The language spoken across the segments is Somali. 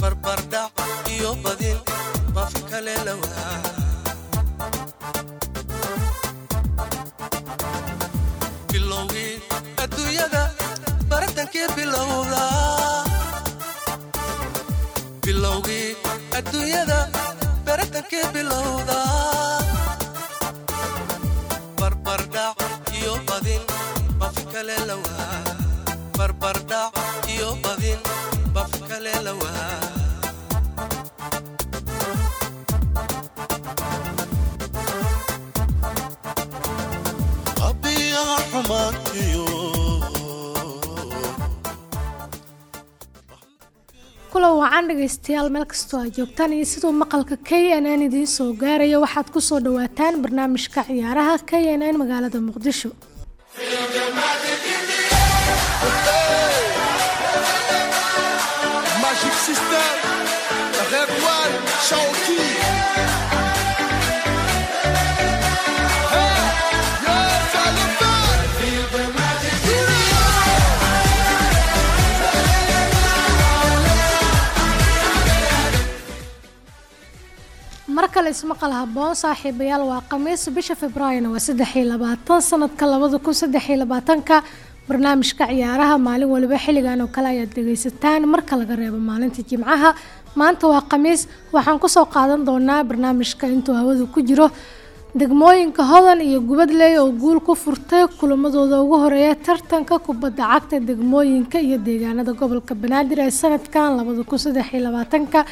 barbardhac iyo badin bafi kale lowlaa adduunyada baratankii bilowda barbardhac iyo badin bafi kale lowaa barbardhac iyo badin kulan wacan dhegaystayaal meel kastoo aad joogtaan iyo siduu maqalka k n n idiin soo gaaraya waxaad ku soo dhawaataan barnaamijka ciyaaraha k n n magaalada muqdisho Magic System, Red One, Shawty. Kale ismaqal haboon saaxiibayaal waa khamiis. Bisha februaarina waa saddex iyo labaatan sanadka labada kun saddex iyo labaatanka. Barnaamijka ciyaaraha maalin waliba xilligan oo kale ayaad dhegaysataan. Marka laga reebo maalinta jimcaha maanta waa khamiis. Waxaan ku soo qaadan doonaa barnaamijka intuu hawada ku jiro. Degmooyinka hodan iyo gubadley oo guul ku furtay kulamadooda ugu horreeya tartanka kubadda cagta degmooyinka iyo deegaanada gobolka banaadir ee sanadkan labada kun saddex iyo labaatanka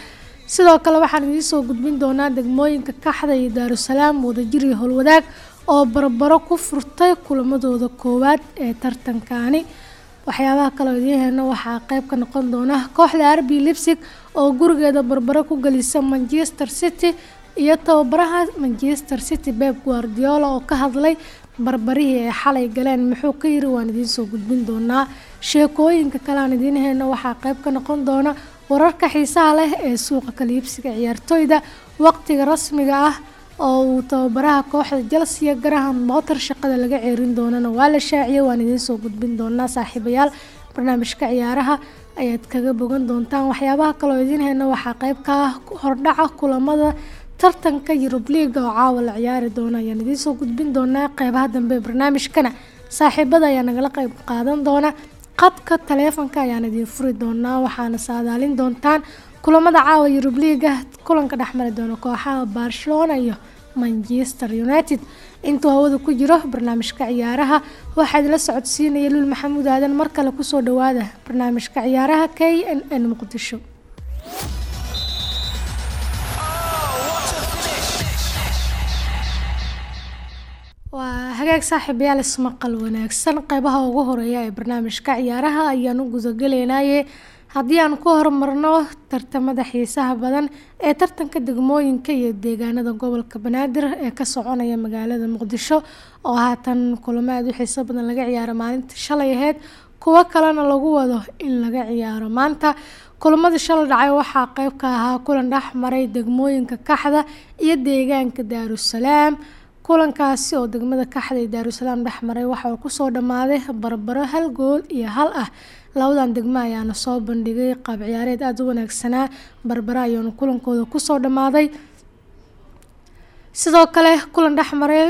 sidoo kale waxaan idiin soo gudbin doonaa degmooyinka kaxda iyo daarusalaam wadajir iyo howlwadaag oo barbaro ku furtay kulamadooda koowaad ee tartankani waxyaabaha kale oo idiin helna waxaa qayb ka noqon doona kooxda arbi lipsig oo gurigeeda barbaro ku gelisa manchester city iyo tababaraha manchester city beb guardiola oo ka hadlay barbarihii ay xalay galeen. Muxuu ka yiri waan idiin soo gudbin doonaa. Sheekooyinka kale aan idiin helna waxaa qayb ka noqon doona wararka xiisaha leh ee suuqa kaliibsiga ciyaartooyda waqtiga rasmiga ah oo uu tababaraha kooxda chelsea graham motor shaqada laga ceerin doonana waa la shaaciyay waan idiin soo gudbin doonaa saaxiibayaal. Barnaamijka ciyaaraha ayaad kaga bogan doontaan. Waxyaabaha kaloo idiin hayna waxaa qayb ka ah hordhaca kulamada tartanka yurub liiga oo caawa la ciyaari doona ayaan idiin soo gudbin doonaa qeybaha dambe barnaamijkana. Saaxiibada ayaa nagala qayb qaadan doona qadka taleefanka ayaan idiin furi doonaa waxaana saadaalin doontaan kulamada caawa yurub liiga kulanka dhexmari doona kooxaha barcelona iyo manchester united. Intuu hawada ku jiro barnaamijka ciyaaraha waxaa idila socodsiinaya lul maxamuud aadan mar kale ku soo dhawaada barnaamijka ciyaaraha k n n muqdisho waa hagaag saaxiibayaal ismaqal wanaagsan. Qeybaha ugu horreeya ee barnaamijka ciyaaraha ayaan u gudagelaynaye haddii aan ku horumarno tartamada xiisaha badan ee tartanka degmooyinka iyo deegaanada gobolka banaadir ee ka soconaya magaalada muqdisho oo haatan kulamo aada u xiiso badan laga ciyaaro maalinta shalay aheyd kuwo kalena lagu wado in laga ciyaaro maanta. Kulamadii shalay dhacay waxaa qeyb ka ahaa kulan dhex maray degmooyinka kaxda iyo deegaanka daarusalaam kulankaasi oo degmada kaxda iyo daarusalaam dhex maray waxa uu ku soo dhammaaday barbaro hal gool iyo hal ah. Labadan degmo ayaana soo bandhigay qaab ciyaareed aada u wanaagsanaa. Barbaro ayaanu kulankooda ku soo dhammaaday sidoo kale kulan dhex maray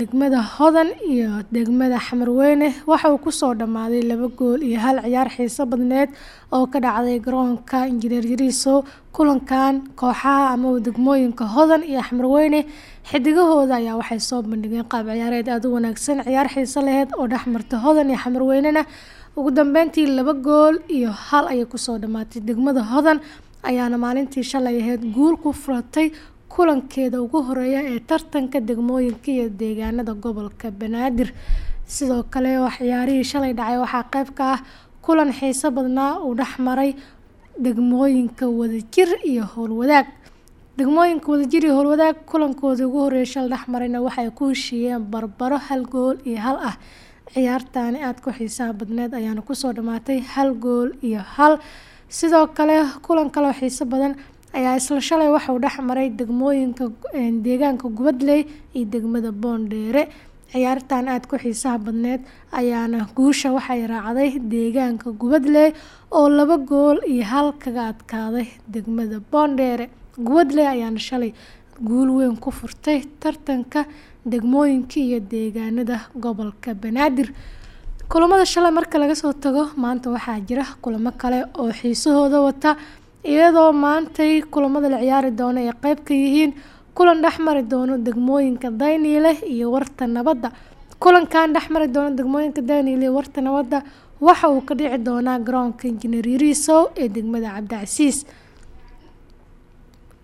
degmada hodan iyo degmada xamarweyne waxa uu ku soo dhammaaday laba gool iyo hal ciyaar xiiso badneed oo ka dhacday garoonka injineer yariiso. Kulankan kooxaha ama degmooyinka hodan iyo xamarweyne xidigahooda ayaa waxay soo bandhigeen qaab ciyaareed aada u wanaagsan ciyaar xiiso laheyd oo dhex martay hodan iyo xamarweynena. Ugu dambeyntii laba gool iyo hal ayay ku soo dhammaatay degmada hodan ayaana maalintii shalay aheyd guul ku furatay kulankeeda ugu horreeya ee tartanka degmooyinka iyo deegaanada gobolka banaadir. Sidoo kale waxyaarihii shalay dhacay waxaa qayb ka ah kulan xiiso badnaa uu dhex maray degmooyinka wadajir iyo howlwadaag degmooyinka wadajir iyo howlwadaag kulankoodii ugu horeeyay shal dhex marayna waxay ku heshiiyeen barbaro hal gool iyo hal ah. Ciyaartaani aada ku xiisaha badneed ayaana ku soo dhammaatay hal gool iyo hal. Sidoo kale kulan kaloo xiiso badan ayaa isla shalay waxauu dhex maray degmooyinka deegaanka gubadley iyo degmada boondheere. Ciyaartan aada ku xiisaha badneed ayaana guusha waxay raacday deegaanka gubadley oo laba gool iyo hal kaga adkaaday degmada boondheere. Gubadley ayaana shalay guul weyn ku furtay tartanka degmooyinka iyo deegaanada gobolka banaadir. Kulamada shalay marka laga soo tago maanta waxaa jira kulamo kale oo xiisahooda wata iyadoo maantay kulamada la ciyaari doono ay qeyb ka yihiin kulan dhexmari doono degmooyinka dayniile iyo warta nabadda. Kulankan dhexmari doono degmooyinka dayniile iyo warta nabadda waxa uu ka dhici doonaa garoonka injineer yariisow ee degmada cabdicasiis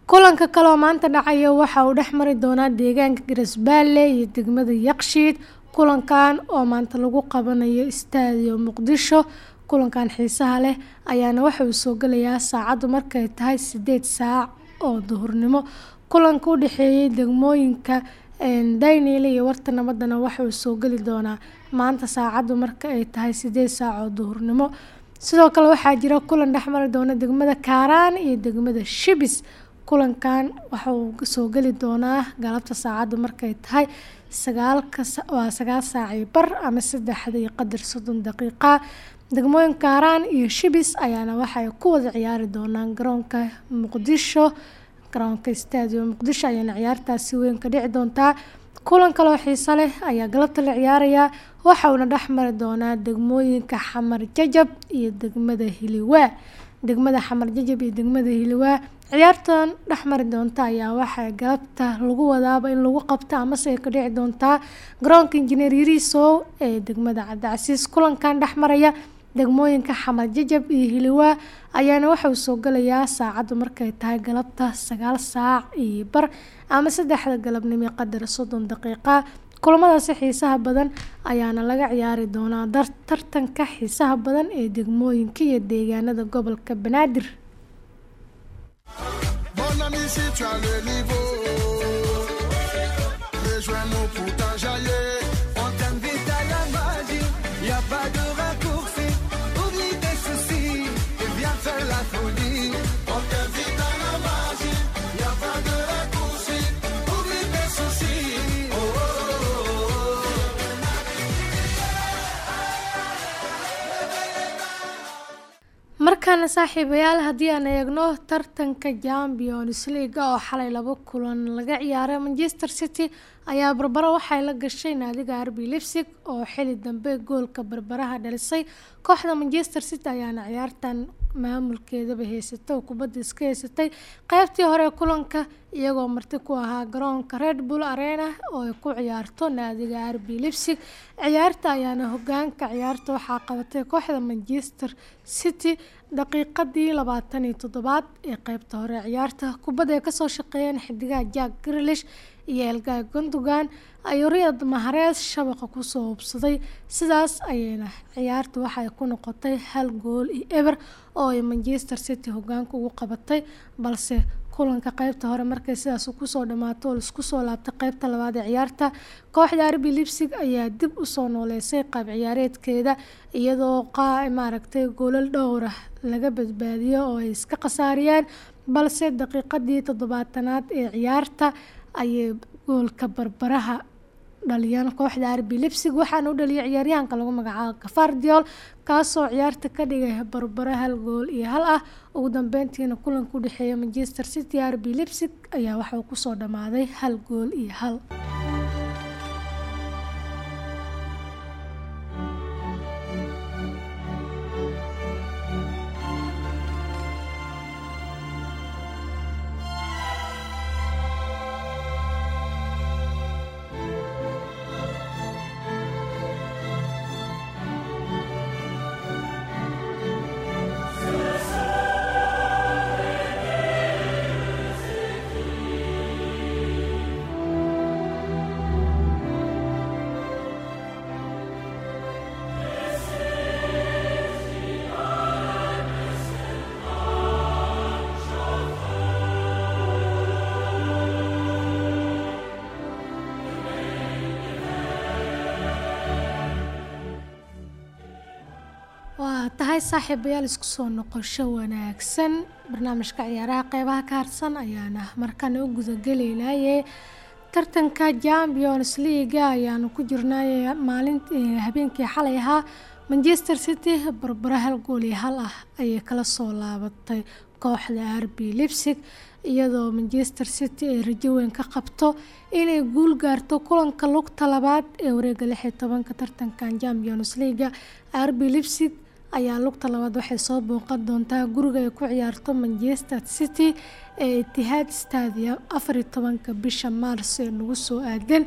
kulanka kaleoo maanta dhacaya waxa uu dhex mari doonaa deegaanka garasbaalle iyo degmada yaqshiid kulankan oo maanta lagu qabanayo istaadiyo muqdisho kulankan xiisaha leh ayaana waxa uu soo gelayaa saacaddu markay tahay sideed saac oo duhurnimo. Kulanka u dhexeeyay degmooyinka dayniile iyo warta nabadana waxa uu soo geli doonaa. Maanta saacaddu marka ay tahay sideed saac oo duhurnimo. Sidoo kale waxaa jira kulan dhexmari doona degmada kaaraan iyo degmada shibis. Kulankan waxa uu soo geli doonaa galabta saacaddu markay tahay sagaalka waa sagaal saacii bar ama saddexda iyo qadar soddon daqiiqa degmooyin kaaraan iyo shibis ayaana waxay ku wada ciyaari doonaan garoonka muqdisho. Garoonka stadium muqdisho ayaana ciyaartaasi weyn ka dhici doontaa kulan kaloo xiiso leh ayaa galabta la ciyaarayaa waxa uuna dhex mari doonaa degmooyinka xamar jajab iyo degmada hiliwaa. Degmada xamar jajab iyo degmada hiliwaa ciyaartan dhex mari doonta ayaa waxaa galabta lagu wadaaba in lagu qabta amase ka dhici doontaa garoonka injineer yariisow ee degmada cabdicasiis kulankan dhex maraya degmooyinka xamar jajab iyo hiliwaa ayaana waxa uu soo gelayaa saacaddu markay tahay galabta sagaal saac iyo bar ama saddexda galabnimo qadar soddon daqiiqa. Kulamadaasi xiisaha badan ayaana laga ciyaari doonaa tartanka xiisaha badan ee degmooyinka iyo deegaanada gobolka banaadir markaana saaxiibayaal haddii aan eegno tartanka champions leaga oo xalay laba kulan laga ciyaaray manchester city ayaa barbaro waxay la gashay naadiga arbi lipsig oo xili dambe goolka barbaraha dhalisay. Kooxda manchester city ayaana ciyaartan maamulkeedaba haysatay oo kubadda iska haysatay qeybtii hore kulanka iyagoo marti ku ahaa garoonka red bull arena oo ay ku ciyaarto naadiga arbi lipsig ciyaarta ayaana hogaanka ciyaarta waxaa qabatay kooxda manchester city daqiiqadii labaatan iyo toddobaad ee qeybta hore ciyaarta. Kubadda ay ka soo shaqeeyeen xidigaha jack grilish iyo elgaay gundogan ayuu riyad maharees shabaqa ku soo hubsaday. Sidaas ayayna ciyaarta waxay ku noqotay hal gool iyo eber oo ay manchester city hogaanka ugu qabatay balse kulanka qeybta hore markay sidaas ku soo dhamaato oo la isku soo laabtay qeybta labaad ee ciyaarta kooxda arbi lipsig ayaa dib u soo nooleysay qayb ciyaareedkeeda iyadoo qaa maaragtay goolal dhowra laga badbaadiyo oo ay iska khasaariyeen balse daqiiqadii toddobaatanaad ee ciyaarta ayay goolka barbaraha dhaliyaan kooxda arbi lipsig waxaana u dhaliyay ciyaaryahanka lagu magacaabo kafardiol kaasoo ciyaarta ka dhigay barbaro hal gool iyo hal ah. Ugu dambeyntiina kulanka u dhexeeya manchester city arbi lipsig ayaa waxauu ku soo dhammaaday hal gool iyo hal saaxiibayaal isku soo noqosho wanaagsan. Barnaamijka ciyaaraha qeybaha ka harsan ayaana markana u gudagelaynaye tartanka champions leaga ayaanu ku jirnay maalin habeenkii xalay ahaa. Manchester city barbara hal gool iyo hal ah ayay kala soo laabatay kooxda rb lipsig iyadoo manchester city ay rajo weyn ka qabto inay guul gaarto kulanka lugta labaad ee wareega lix iyo tobanka tartankan champions leaga rb lipsig ayaa lugta labaad waxay soo booqan doontaa guriga ay ku ciyaarto manchester city ee itihaad stadium afar iyo tobanka bisha maars ee nagu soo aadeen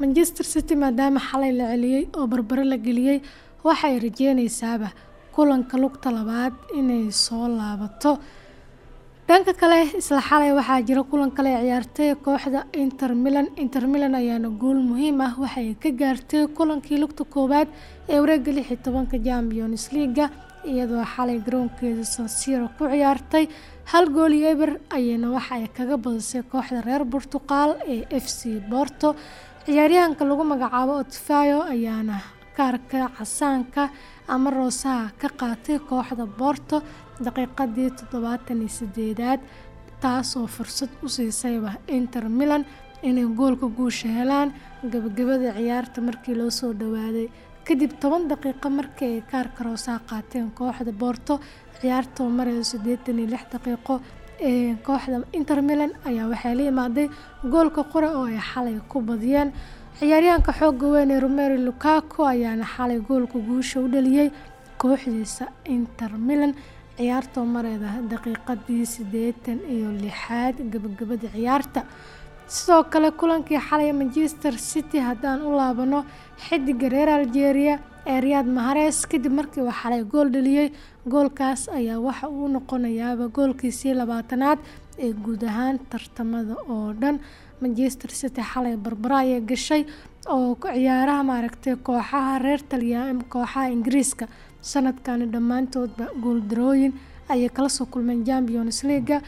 manchester city maadaama xalay la celiyey oo barbaro la geliyey waxay rajeynaysaaba kulanka lugta labaad inay soo laabato dhanka kale isla xalay waxaa jira kulan kale ciyaartay kooxda inter milan. Inter milan ayaana guul muhiim ah. Waxay ka gaartay kulankii lugta koowaad ee wareega lix iyo tobanka champions leaga iyadoo xalay garoonkeeda sansiro ku ciyaartay. Hal gool iyo eber ayayna waxa ay kaga badisay kooxda reer burtuqaal ee f c borto ciyaaryahanka lagu magacaabo otifayo ayaana kaarka casaanka ama roosaha ka qaatay kooxda borto daqiiqadii toddobaatan iyo sideedaad taasoo fursad u siisayba inter milan inay goolka guusha helaan. Gabagabada ciyaarta markii loo soo dhawaaday kadib toban daqiiqo markii ay kaarka roosaha qaateen kooxda borto ciyaartoo marayso siddeetan iyo lix daqiiqo ee kooxda inter milan ayaa waxay la imaaday goolka qura oo ay xalay ku badiyeen. Ciyaaryahanka xooga weyn ee romero lukaku ayaana xalay goolka guusha u dhaliyey kooxdiisa inter milan ciyaartoo mareeda daqiiqadii siddeetan iyo lixaad gabagabada ciyaarta. Sidoo kale kulankii xalay manchester city haddaan u laabano xidiga reer algeria ee riyaad mahares kadib markii uu xalay gool dhaliyey goolkaas ayaa waxa uu noqonayaaba goolkiisii labaatanaad ee guud ahaan tartamada oo dhan. Manchester city xalay barbara ayay gashay oo ciyaaraha maaragtay kooxaha reer talyan kooxaha ingiriiska sanadkani dhammaantoodba guuldarooyin ayay kala soo kulmeen champions leaga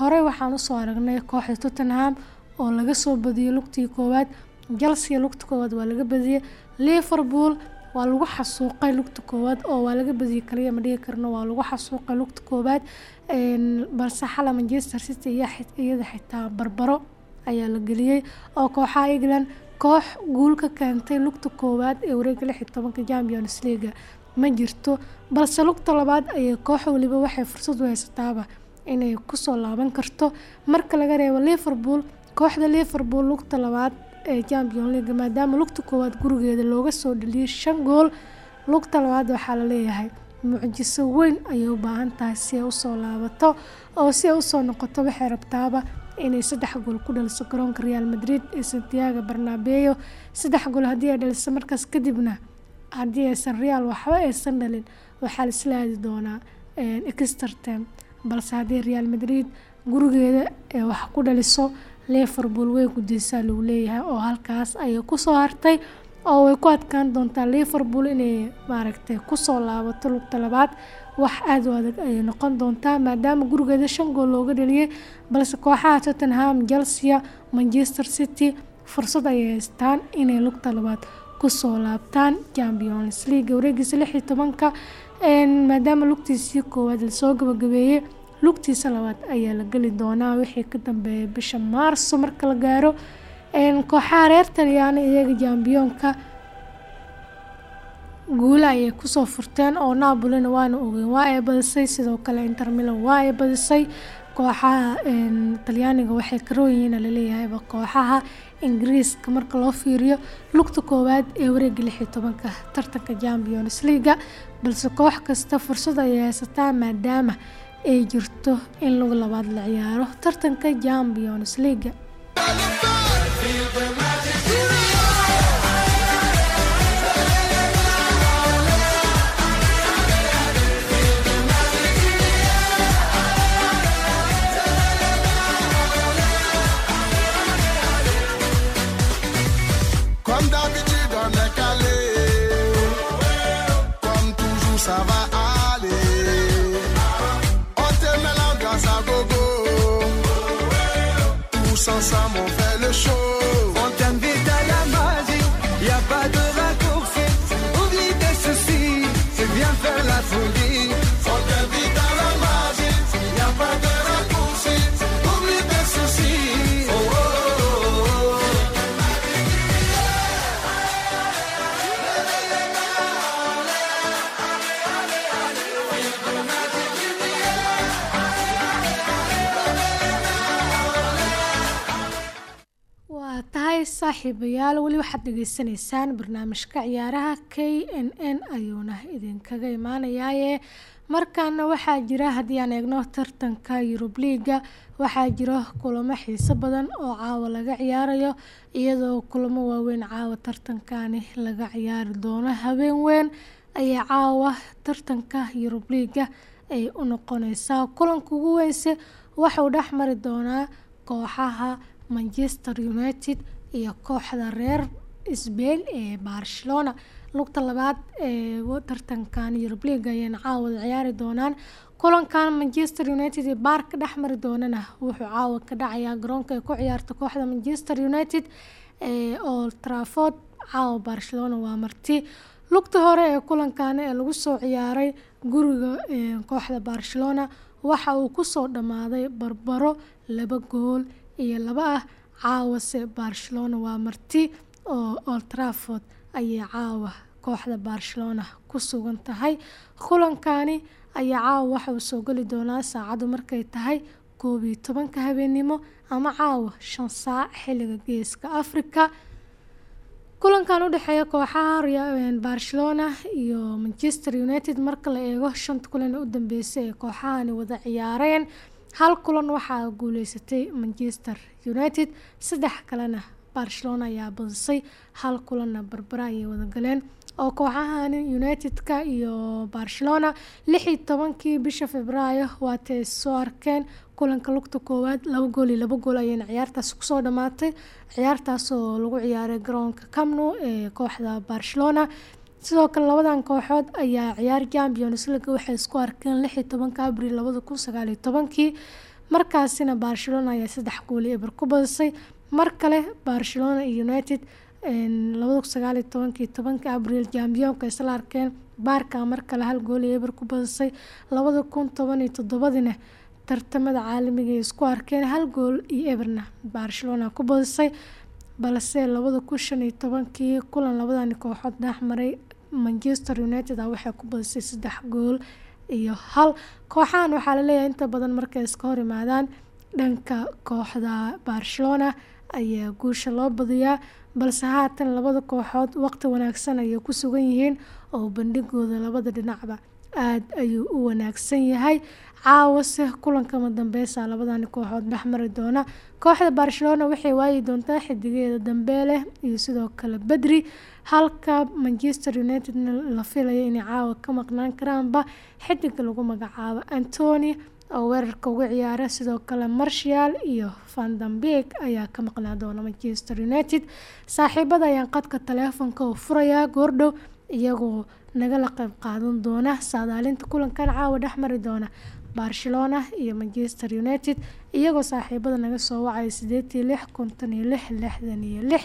horey waxaan u soo aragnay kooxda tottenham oo laga soo badiyey lugtii koowaad. Chelsea lugta koowaad waa laga badiyey liverpool waa lagu xasuuqay lugta koowaad oo waa laga badiyey kaliya ma dhihi karno waa lagu xasuuqay lugta koowaad. Balse xala manchester city iyada xitaa barbaro ayaa la geliyey oo kooxaha england koox guul ka keentay lugta koowaad ee wareega lix iyo tobanka champions leaga ma jirto balse lugta labaad ayay koox waliba waxay fursad u haysataaba inay ku soo laaban karto. Marka laga reebo liverpool kooxda liverpool lugta labaad ee champion leaga maadaama lugta koowaad gurigeeda looga soo dhaliyay shan gool lugta labaad waxaa la leeyahay mucjiso weyn ayay u baahan tahay si ay u soo laabato oo si ay u soo noqoto waxay rabtaaba inay saddex gool ku dhaliso garoonka real madrid ee santiago barnabeyo saddex gool haddii ay dhaliso markaas kadibna haddii aysan real waxba aysan dhalin waxaa laisla aadi doonaa extertem balse haddii real madrid gurigeeda ee wax ku dhaliso liverpool way gudeysaa lagu leeyahay oo halkaas ayay ku soo hartay oo way ku adkaan doontaa liverpool inay maaragtay ku soo laabato lugta labaad. Wax aada u adag ayay noqon doontaa maadaama gurigeeda shan gool looga dhaliyay balse kooxaha tottenham chelsea manchester city fursad ayay haystaan inay lugta labaad ku soo laabtaan champions league wareegiisa lix iyo tobanka maadaama lugtiisii koowaad la soo gabagabeeyey lugtiisa labaad ayaa la geli doonaa wixii ka dambeeya bisha maarso marka la gaaro. Kooxaha reer talyaani iyaga jambiyoonka guula ayay ku soo furteen oo napolina waana ogeyn waa ay badisay sidoo kale inter milan waa ay badisay. Kooxaha talyaaniga waxay karooyihiin laleeyahayba kooxaha ingiriiska marka loo fiiriyo lugta koowaad ee wareega lix iyo tobanka tartanka champions leaga balse koox kasta fursad ayay haysataa maadaama ay jirto in lagu labaad la ciyaaro tartanka champions leaga saaxiibayaal weli waxaad dhageysanaysaan barnaamijka ciyaaraha k n n ayuuna idinkaga imaanayaaye markaana waxaa jira haddii aan eegno tartanka yurub liiga waxaa jira kulamo xiiso badan oo caawa laga ciyaarayo iyadoo kulamo waaweyn caawa tartankani laga ciyaari doono. Habeen weyn ayaa caawa tartanka yurub liiga ay u noqoneysaa kulanka ugu weynse waxauu dhex mari doonaa kooxaha manchester united iyo kooxda reer sbain ee barcelona. Lugta labaad ee tartankan yurub league ayayna caawada ciyaari doonaan. Kulankan manchester united iyo baarka dhex mari doonana wuxuu caawa ka dhacayaa garoonka ay ku ciyaarta kooxda manchester united ee old trafford. Caawa barcelona waa marti. Lugta hore ee kulankan ee lagu soo ciyaaray guriga kooxda barcelona waxa uu ku soo dhammaaday barbaro laba gool iyo laba ah caawase barcelona waa marti oo old trafford ayay caawa kooxda barcelona ku sugan tahay. Kulankani ayaa caawa waxa uu soo geli doonaa saacadu markay tahay koob iyo tobanka habeennimo ama caawa shan saac xilliga geeska africa kulankan u dhexeeya kooxaha barcelona iyo manchester united marka la eego shanta kulan ee u dambeysay ee kooxahani wada ciyaareen hal kulan waxaa guuleysatay manchester united. Saddex kalena barcelona ayaa badisay hal kulanna barbara ayay wada galeen. Oo kooxahani united-ka iyo barcelona lix iyo tobankii bisha februaayo waatay soo arkeen kulanka lugta koowaad laba gool iyo laba gool ayayna ciyaartaas ku soo dhammaatay ciyaartaas oo lagu ciyaaray garoonka camno ee kooxda barcelona sidoo kale labadan kooxood ayaa ciyaar champions league waxay isku arkeen lix iyo tobanka abril labada kun sagaal iyo tobankii. Markaasina barcelona ayaa saddex gool iyo eber ku badisay mar kale barcelona iyo united labada kun sagaal iyo tobankii tobanka abril jambiyonka isla arkeen baarka mar hal gool iyo eber ku badisay labada kun toban iyo toddobadina tartamada caalamiga ay isku arkeen hal gool iyo eberna barcelona ku badisay balse labada kun shan iyo tobankii kulan labadani kooxood dhexmaray manchester united ah waxay ku badisay saddex gool iyo hal. Kooxahan waxaa la leeyahay inta badan markay iska hor imaadaan dhanka kooxda barcelona ayaa guusha loo badiyaa balse haatan labada kooxood waqti wanaagsan ayay ku sugan yihiin oo bandhigooda labada dhinacba aada ayuu u wanaagsan yahay. Caawase kulankama dambeysa labadani kooxood dhexmari doona. Kooxda barcelona waxay waayi doontaa xidigeeda dambeeleh iyo sidoo kale bedri halka manchester unitedna la filaya inay caawa ka maqnaan karaanba xidiga lagu magacaabo antony oo weerarka uga ciyaara sidoo kale marshal iyo vandambeg ayaa ka maqnaa doona manchester united. Saaxiibada ayaan qadka taleefonka u furayaa goordhow iyagoo nagala qeyb qaadan doona saadaalinta kulankan caawa dhexmari doona barcelona iyo manchester united iyagoo saaxiibada naga soo wacaya sideed iyo lix konton iyo lix lixdan iyo lix.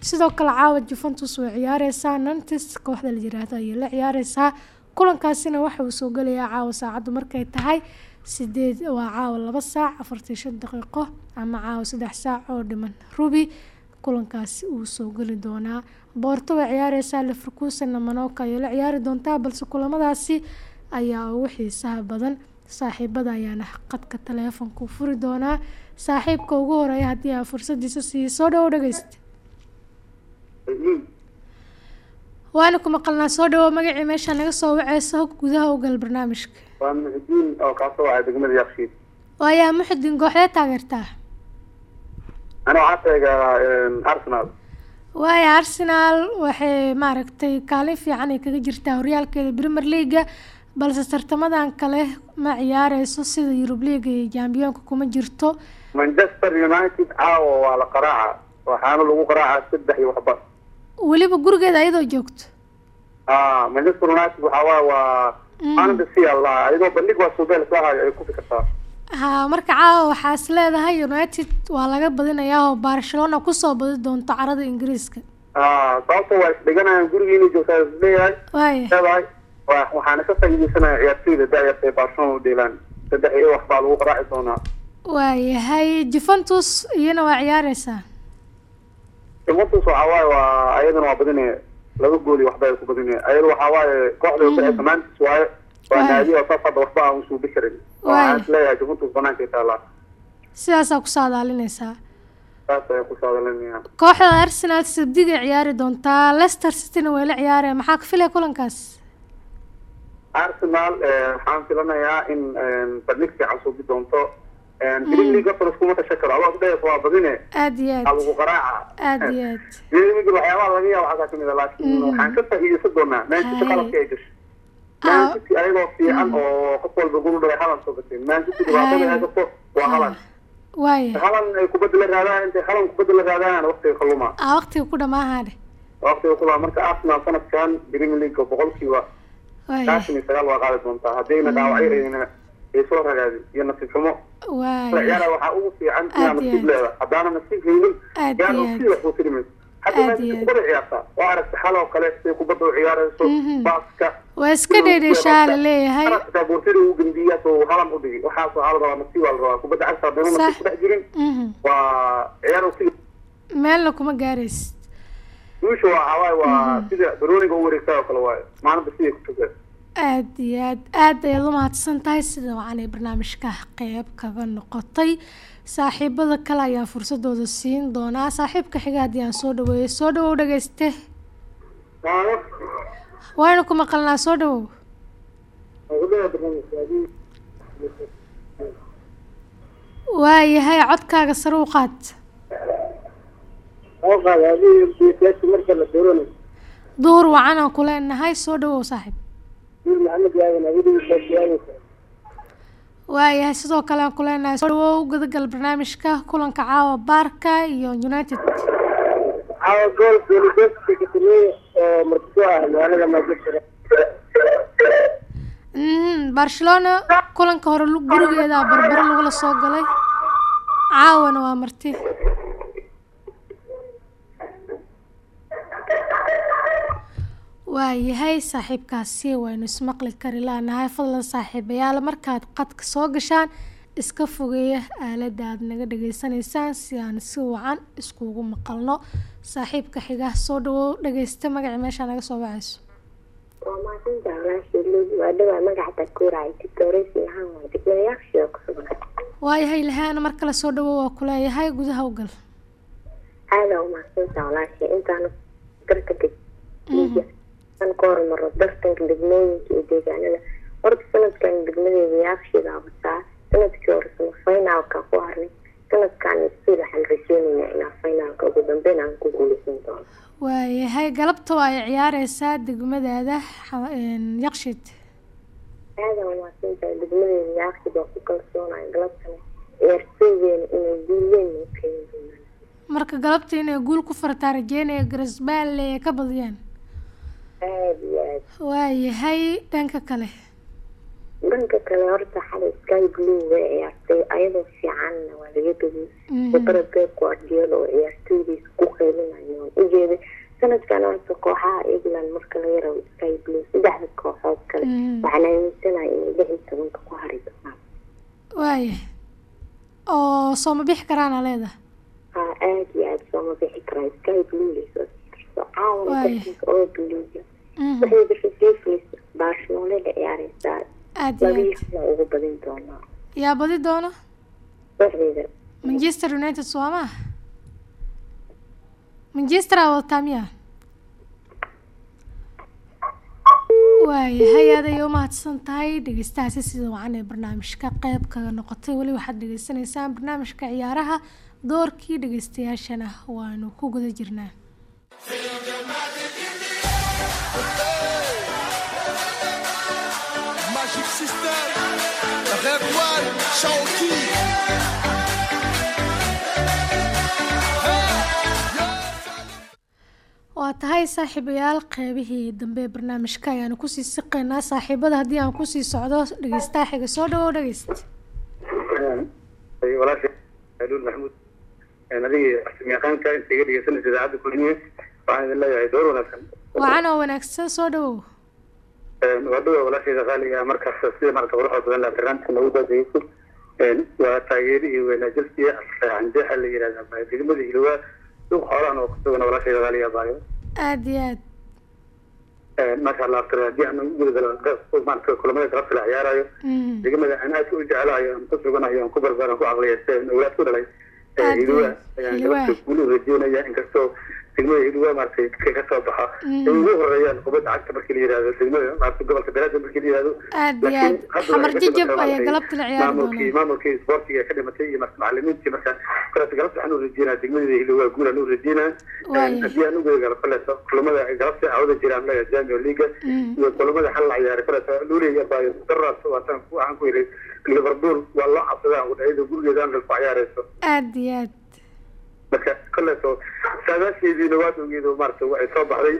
Sidoo kale caawa juventus way ciyaareysaa nantes kooxda la yiraahdo ayay la ciyaareysaa kulankaasina waxa uu soo gelayaa caawa saacaddu markay tahay sideed waa caawa laba saac afartii shan daqiiqo ama caawa saddex saac oo dhiman. Ruby kulankaasi uu soo geli doonaa. Boorto way ciyaareysaa leverkusenna manoka ayay la ciyaari doontaa balse kulamadaasi ayaa ugu xiisaha badan. Saaxiibada ayaana qadka taleefonku furi doonaa. Saaxiibka ugu horreeya haddii aa fursadiisa siiyo soo dhawo dhageysta waana ku maqalnaa soo dhawo magacii meesha naga soo waceysa gudaha u gal barnaamijka. Waa muxudiin oo kaasoo wacay degmada yakshiid waayaa muxudiin kooxdee taageertaa ana waxaa taagaa arsenal. Waaya arsenal waxay maaragtay kaalin fiican ay kaga jirtaa horyaalkeeda premier leaga balse tartamadan kale ma ciyaareyso sida yurub leaga iyo jambiyoonka kuma jirto. Manchester united caawa waa la qaraaca. Waxaana lagu qaraacaa saddex iyo waxba. Weliba gurigeeda ayadoo joogto? A manchester united waxaa waay waa maanta si allah ayadoo bandhig waa suubeel soo hayo ay ku fikirtaa ha marka caawa waxaa is leedahay united. Waa laga badinayaa oo barcelona ku soo badi doonto carada ingiriiska. A sababta waa isdhiganayaan gurigii inay joogtaa is leeyahay leedahay wa waxaana ka faa'iideysanaya ciyaartoyda da-yarta ee barcelona u dheelaan. Saddex iyo wax baa lagu qaraaci doonaa. Waayahay juventus iyana waa ciyaareysaa juventus waxaa waaye waa ayadana waa badinaya laba gool iyo waxba ay ku badinaya ayada waxaa waaye kooxda mantis waaye. Waa Waay. naadi oo saas hadda waxba aan usuubi karin Banaanka sidaasaa ayaan ku saadalinaya kooxda arsenal sabdigay ciyaari doontaa leicester cityna way la ciyaareen. Maxaa ka filaya kulankaas? Arsenal eh, waxaan filanayaa in bandhig fiican suubi doonto. Premier league horta laskuma tashan karo abaad dheef waa badine aad iyo aad. Abugu qaraaca aad iyo aad. Waxyaabaha laga yaaba waxaa ka mid a laakiin waxaan ka faa'iideysan doonaa. Hay. qalabka ay gashay Ah. ayagoo fiican oo qof walba gol dhalay halan soo gatay city dhibaatada ay. gato waa halan. Waaya halan ay kubadda la raadaan intay halan kubadda la raadaan waqtiga kaluma aa waqtiga ku waqtiga kuluma marka arsenal sanadkan premier league boqolkiiba waaya saashan iyo sagaal waa qaadi doontaa haddayna dhaawacyo ayna ay soo ragaadin iyo nasiib xumo. Ciyaara waxaa ugu fiican inaa nasiib leeda haddaana nasiib haynin aad. nasiib waxbuu tirimayso hadda aad. kubadda ciyaartaa waa aragtay xal oo kale siday kubadda u ciyaarayso Mhm. baaska waa iska dheedheeshaa la leeyahay. Mhm. meelna kuma gaaraysid. Tugan aad iyo aad. Aad ayaad u mahadsan tahay sida wacanay barnaamijka qeyb kaga noqotay. Saaxiibada kale ayaa fursadooda siin doonaa. Saaxiibka xiga haddii aan soo dhaweeyo. Soo dhawow dhageyste waynu ku maqalnaa soo dhawow waayahay codkaaga sare u qaad. Duhur wacan aan ku leenahay soo dhawow saaxiib waayahay sidoo kale aan ku leenahay soo dhawow gudagal barnaamijka kulanka caawa baarka iyo united Mhm, barcelona kulanka hore gurigeeda barbaro lagula soo galay. Caawana waa marti. Waayahay saaxiibkaasi waynu ismaqli kari laanahay fadlan saaxiibayaal. Markaad qadka soo gashaan iska fogeeya aaladda aad naga dhageysanaysaan si aan si wacan iskugu maqalno. Saaxiibka xiga soo dhawow dhageysta magaci meesha naga soo wacayso waa dhawaa ahaan ku waayahay lahaana mar kale soo dhawow waa kuleeyahay gudaha u gal aada intaan darka deg ka hormaro dartanka degmooyinka iyo deegaanada. Horta sanadkan degmadeeda yaaqshiida abataa sannadkii hore sama finaalka ku harnay sanadkan sida waxaan rajeynaynaa inaa finaalka ugu dambeyn aan ku guuleysan doono waayahay galabta waa ay ciyaareysaa degmadaada yaqshid aada u maasintahay degmadeeda yaaqshiid waa ku kalsoonaya galabtana ciyaartooydeena inay guul weyn u keeni doonaan marka galabta inay guul ku fartaa rajeynaya garasbaale ay ka badiyaan aada iyo aada waayahay dhanka kale dhanka kale horta xalay sky blue way ciyaartay ayadoo fiicanna waa laga dogay khudara beeb guardiola oo ciyaartooydiisa ku qaylinayo waan ujeeday sanadkan horta kooxaha england marka laga rabo sky blue. saddexda kooxood kale waxaan aaminsanahay inay lix iyo tobanka ku hari doonaan waayahay oo soo ma bixi karaana leedahay haa aada iyo aada sooma bixi karaa sky blue laysoo siirso caawana darkiisa oo bluega Mhm. waxay saflis barcelona la ciyaareysaa aad ugu badin doonaa yaa badi doona kooxdeeda manchester united soo maha manchester aa wadataa miya waayahay aad ayay umahadsan tahay dhegeystahaasi sida wacan ee barnaamijka qeyb kaga noqotay weli waxaad dhegeysaneysaan barnaamijka ciyaaraha doorkii dhegeystayaashana waanu ku guda jirnaa waa tahay saaxiibayaal qeybihii dambe ee barnaamijka ayaanu ku sii siqeynaa saaxiibada haddii aan ku sii socdo dhegeystaha xiga soo dhawow dhegeyst. Walaasha aluul maxamuud. Yaqaanka inta iga dhegeysanaysa idaacadda kulmiye waxaan idin leeyahay door wanaagsan. Wacan oo wanaagsan soo dhawow waa dhawa walaashayda qaaliga markaas sida marka quruxda badan barnaamijka nagu daadegeyso waa taageerihii wanaajilkii canjeexa la yihahda degmada hilowaa suuq xoolahan oo kusugan walaashayda qaaliga baayo. Aada iyo aad. Marka la haddii aan ugu kulamada galabta la ciyaarayo. Mhm. degmada aan aadka u jeclahayo aan ku suganayo aan ku barbaaran ku caqliyeysteen awlaad ku dhalay. Iyo- ayaan galabta guul u rajeynaya inkastoo degmada hiluwa maaragtay dadka ka soo baxa ay ugu horeeyaan kubadda cagta markii la yihahdo degmada maaragtay gobolka daraada markii la yihahdo iyo laakiin xamar jajab ayaa galabta la ciyaari maamulkii maamulkii isboortiga ka dhimatay iyo marka macalimiintii marka kaleeto galabta waxaan u rajeynaa degmadii hiluwa guul aan u rajeynaa Waaye. haddii aan ugeega kaleeto kulamada galabta cawda jiraan laga jamio liga iyo kulamada xal la ciyaaray kaleeto luuliya baa daraas waataan ku waxaan ku yidhi liverpool waa loo cabsadaa udhacida gurigeeda anfield ku ciyaarayso aad iyo aad marka koleeto saadaasheediina waad ogeedo maarata waxay soo baxday.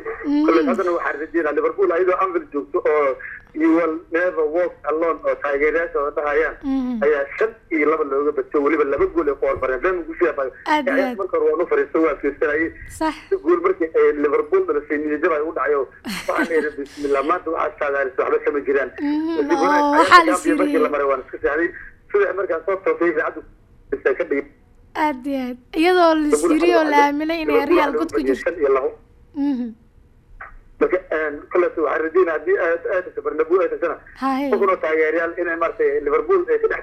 Koleet haddana waxaan rajeynaa liverpool ayadoo anfield joogto oo you will never walk alone oo taageerayaasha oo dhahayaan. Mhm. ayaa shan iyo laba looga badto weliba laba gool ay ku hormareen aad. marka hore waan u fariisto waa fiirsanayay. Sax. Gool markii ay liverpool dhalisay niyadjab ay u dhacayo waxaan idhi bismillah maanta waxaa saadaarisa waxba kama jiraan. Mhm, oo ayaga markii la maray waan iska seexday subax markaan soo toosay isay ka dhigay aad iyo aad iyadoo la siri oo la aaminay inay real god ku jirto Mhm. marka koleeto waxaan rajeynaa haddii aad aadasa barnabu haye qofkunoo taageerayaal inay maaragtay liverpool ay ka dhex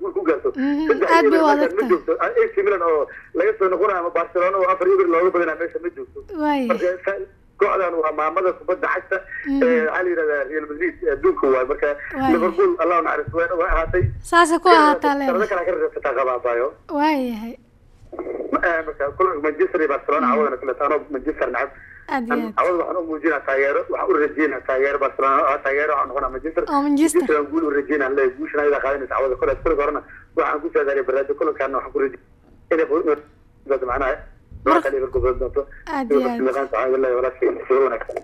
guul ku gaarto. Mhm, aad bay adag ma joogto. Ac milan oo laga soo noqonayo ama barcelona oo afar ibir looga badanaa meesha ma joogto. Marka kooxdan waa maamada kubadda cagta waxaa la yidhahdaa real madrid adduunka waay marka liverpool allah naxariis way way ahaatay. Saasay ku ahaataa leedahay kale ka reebsataa qabaabayo waayahay marka kulanka manchester iyo barcelona cawadana kale taanoo manchester nacab. Cawada waxaan u muujinaa taageero waxaan u rajeynaa taageero barcelona ah taageero waxaan noqonaa manchester. Oo manchester. Aan guul u rajeynaa le guushan ayadaa qaadanaysa cawada kole kulanka horena waxaan ku saadaariyay barnaamij kulankaana waxaan ku rajey inay macnaha Soo wanaagsan?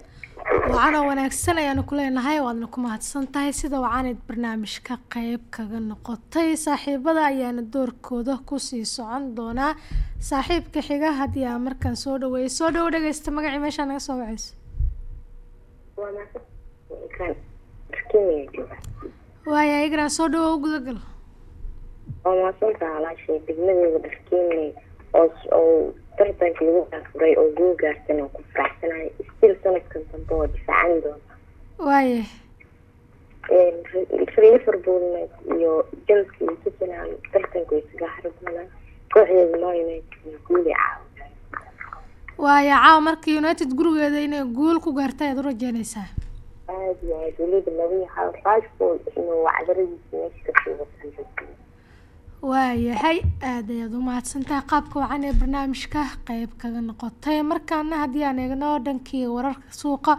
Wacanoo wanaagsan ayaanu ku leenahay waadna ku mahadsan tahay sida wacaneyd barnaamijka qeyb kaga noqotay saaxiibada ayaana doorkooda ku sii socon doonaa. Saaxiibka xiga haddii aa markaan soo dhaweeyay soo dhawo dhageysta magacii meeshaa naga soo jooga waaya igraan soo dhawo u gudagal tartanka lagu daafuray oo guul gaarsan oo ku faraxsanahay still sanadkan dambe oo difaacan doona liverpoolna iyo chelsea iyo tottenham tartanku isaga hari doonaan kooxdeeda man united guuli caawa waaya caawa marka united gurigeeda inay guul ku gaarta ayaad u rajeynaysaa aada iyo aad weliba laba yahaa rashford inuu wacdaradiisa meesha ka sii wataan waayahay aad ayaad u mahadsantahay qaabka wacan ee barnaamijka qeyb kaga noqotay. Markaana haddii aan eegno dhankii wararka suuqa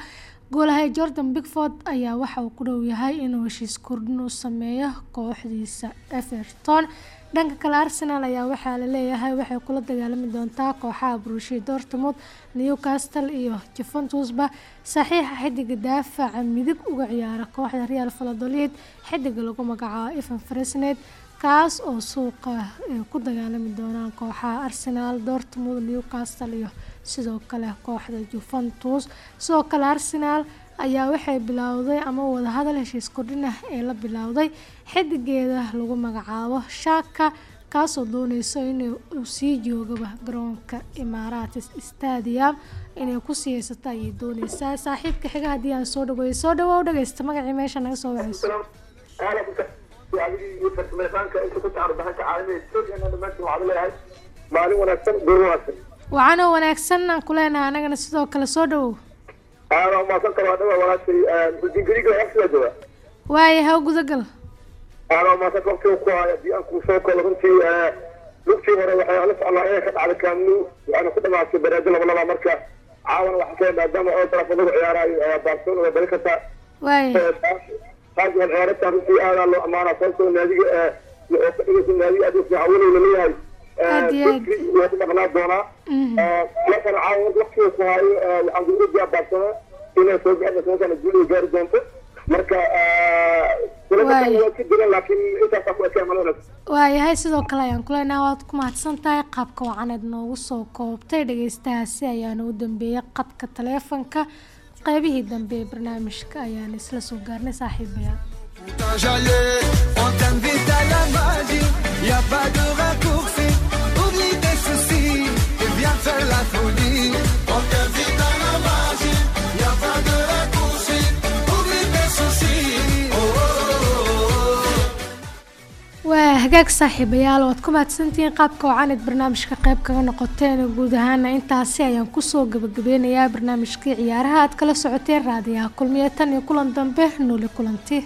goolahay jordan bigford ayaa waxa uu ku dhow yahay inuu heshiis kordhin u sameeyo kooxdiisa everton. Dhanka kale arsenal ayaa waxaa la leeyahay waxay kula dagaalami doontaa kooxaha brushi dortmund newcastle iyo juventusba saxiixa xidiga daafaca midig uga ciyaara kooxda real valladolid xidiga lagu magacaabo evan fresnet kaas oo suuqa ay ku dagaalami doonaan kooxaha arsenal dortmund newcastle iyo sidoo kale kooxda juventus. Sidoo kale arsenal ayaa waxay bilowday ama wadahadal heshiis kordhin ee la bilowday xidigeeda lagu magacaabo shaka kaasoo dooneyso inay uu sii joogaba garoonka imaaratis stadium. Inay ku siiyeysato ayay dooneysaa saaxiibka xiga haddii aan soo dhaweeyo soo dhawow dhageysta magacii meesha naga soo waceyso wacanoo wanaagsan aan ku leenahay anagana sidoo kale soo dhawow aana umaasan karo adhawa walaashay ingiriga afsiga jooga waaya ha u gudagal. Aana umaasan waqtiga ku haya haddii aan lugtii hore waxay la ka dhacday kaamnu waxayna ku dhamaatay baraajo laba laba marka caawana waxaa kale maadaama oo tarafo lagu ciyaarayo barcelona bari kartaa waa ciyaarata runtii aadaa loo amaanaa sababtoo naadiga oo ka dhigaysa naadiga aad u fiican walow la leeyahay Aad iyo aad. waa ku dhaqnaa doonaa markana caawa waqtiga ku hayo waxaan kugu jiyaa barcelona inay soo bixin sababtana guuliga gaari doonto. Marka waayahay sidoo kale ayaan ku leenahay waad ku mahadsan tahay qaabka wacaneed noogu soo koobtay dhageystahaasi ayaana u dambeeyay qadka taleefanka qeybihii dambe ee barnaamijka ayaan isla soo gaarnay saaxiibayaal waa hagaag saaxiibayaal waad ku mahadsantihiin qaabka wacanid barnaamijka qayb kaga noqoteen guud ahaana intaasi ayaan ku soo gabagabeynayaa barnaamijkii ciyaaraha. Aad kala socoteen raadiyaha kulmiye tan iyo kulan dambe nooli kulanti